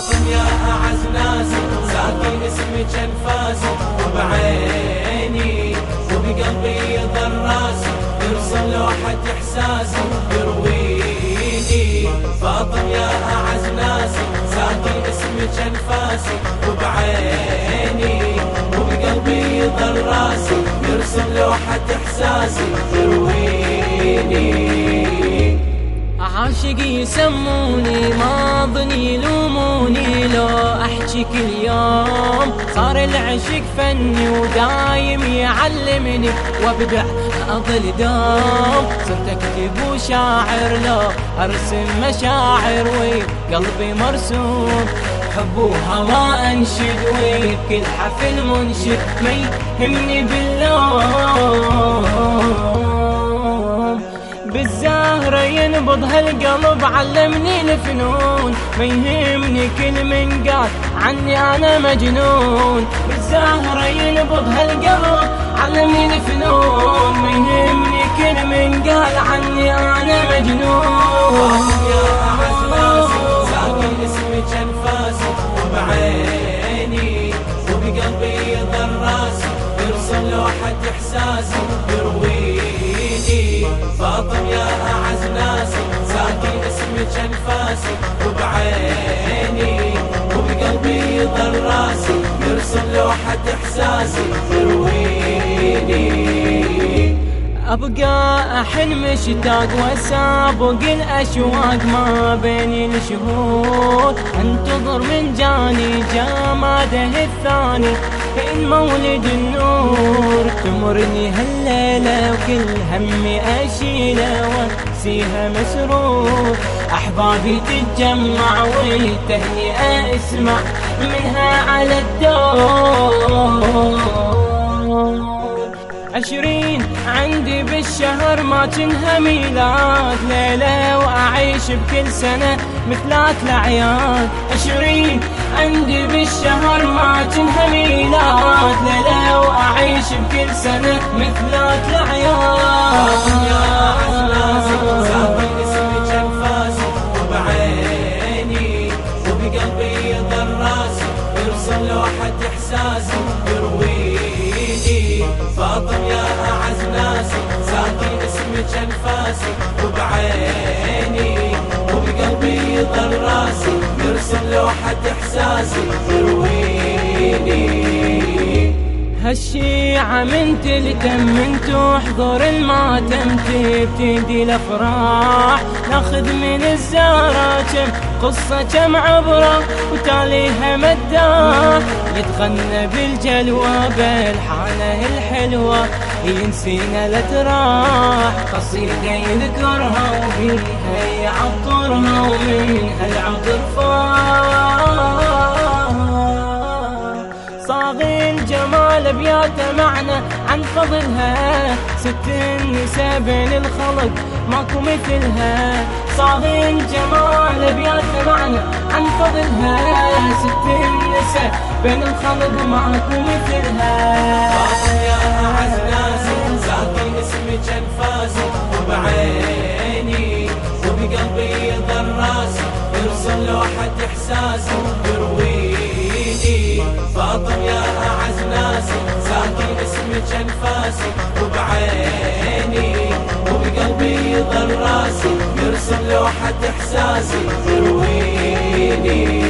عاصم يا أعز ناسي ساكن اسمك أنفاسي وبعيني وبقلبي يضل راسي يرسم لوحة إحساسي يرويني فاطم يا أعز ناسي ساكن اسمك أنفاسي وبعيني وبقلبي يضل راسي يرسم لوحة إحساسي يرويني عاشق يسموني ما ظني يلوموني. لو احكي كل يوم صار العشق فني ودايم يعلمني وأبدع أظل دوم. صرت اكتب وشاعر لو أرسم مشاعر وقلبي مرسوم. حب وهوى أنشد وكل حفل منشد ما يهمني باللوم. بالزهرة ينبض هالقلب علمني الفنون. ما يهمني كل من قال عني أنا مجنون. بالزهرة ينبض هالقلب علمني الفنون. ما يهمني كل من قال عني أنا مجنون. يا ناسي ساكن اسمك أنفاسي وبعيني وبقلبي يظل راسي يرسم لوحة إحساسي يرويني. أبقى أحن مشتاق وسابق الأشواق ما بين الشهور أنتظر من جاني جماده الثاني إن مولد النور. تمرني هالليلة وكل همي أشيله وأنسيها مسرور. أحبابي تتجمع والتهنئة أسمع منها على الدور عشرين عندي بالشهر ما تنهى ميلاد ليلة وأعيش بكل سنة مثلات الأعياد. عشرين عندي بالشهر ما تنهى ميلاد ليلة وأعيش بكل سنة مثلات الأعياد. احساسي يرويني. فاطم يا اعز ناسي ساكن اسمك انفاسي وبعيني وبقلبي يظل راسي. يرسم لوحة إحساسي يرويني. هالشيعة من تلتم من تحضر الماتم. تبتدي الأفراح ناخذ من الزهرة قصة كم عبرة وتاليها مداح يتغنى بالجلوة بالحانة الحلوة ينسينا لا تراح. قصيدة يذكرها وفيها يعطرها ومنها العطر فاح. صاغي الجمال ابياته معنى عن فضلها. ست النساء بين الخلق ماكو مثلها. صاغي الجمال ابياته معنى عن فضلها ست النساء بين الخلق ماكو مثلها. يا أعز ناسي ساكن اسمك أنفاسي وبعيني وبقلبي يظل راسي يرسم لوحة إحساسي يرويني فاطم يا أعز ناسي ساكن اسمك أنفاسي وبعيني راحة إحساسي ترويني.